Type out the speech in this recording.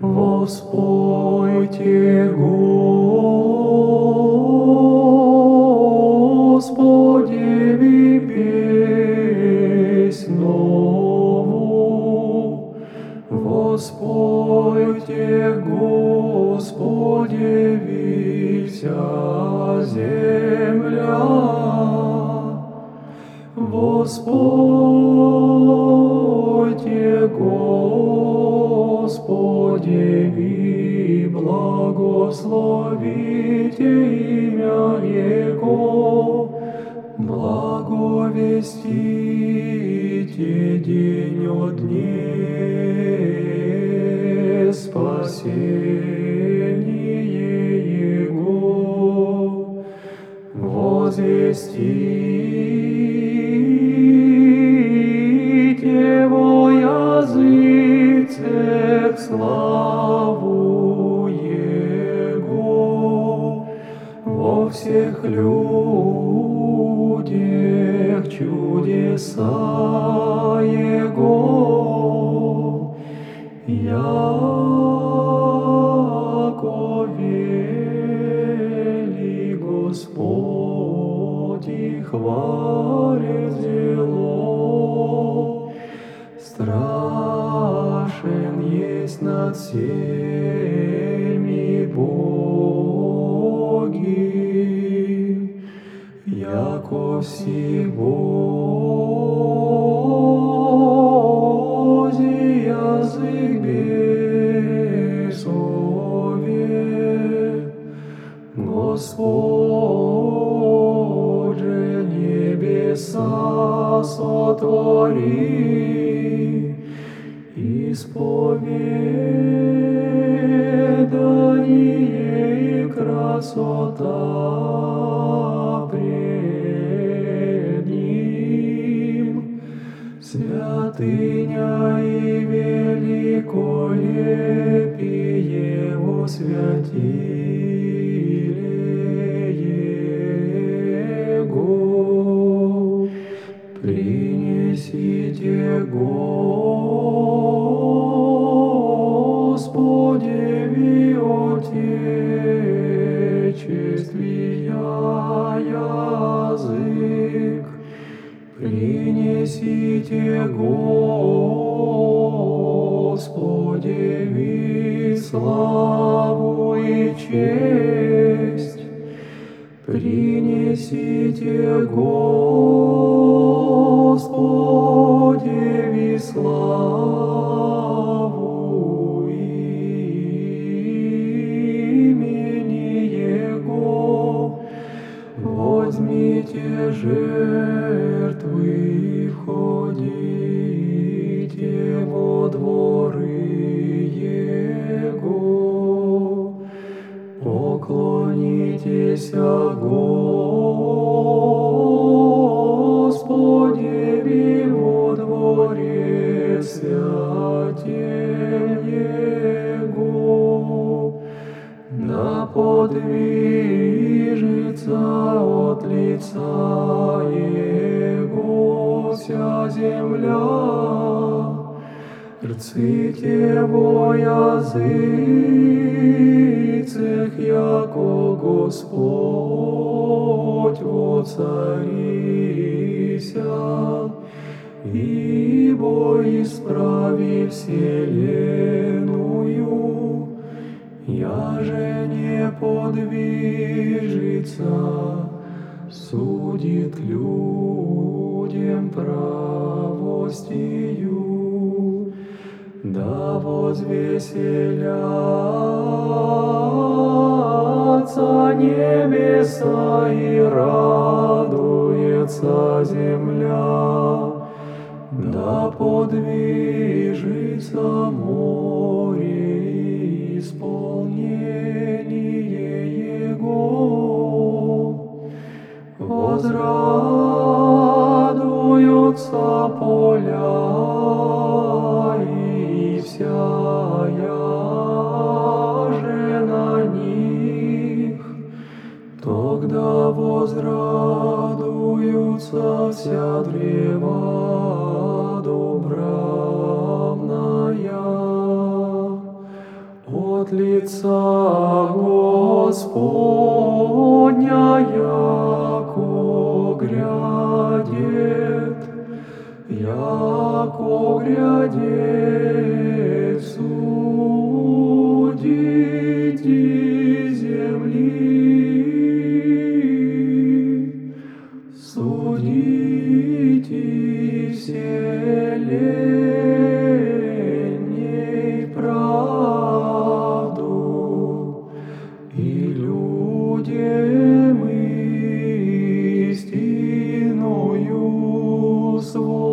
Воспойте, Господи, песнь нову. Воспойте, Господи, вся земля. Воспойте, Господи, благословите имя Его, благовестите день от дней. Спасение Его, возвестите во всех людях чудеса Его. Яко вели Господь и хвалит зело, страшен есть над всеми боги, яко всех Божий язык бесовет. Господь же небеса сотвори, исповедание святыня и великолепие Его святиле Его. Принесите Господи ви отечествия язык, Принесите Господи ви славу и честь, Принесите Господи Возьмите жертвы и входите во дворы Его. Поклонитесь Господи во дворе святем земля. Рците во языцах, яко Господь воцарися, ибо исправи вселенную, я же не подвижется, судит людям правостью. Да возвеселятся небеса и радуется земля. Да подвижется море исполнение Его. Возрадуются возрадуются вся древа добравная. от лица Господня, яко грядет, яко грядет суд. the.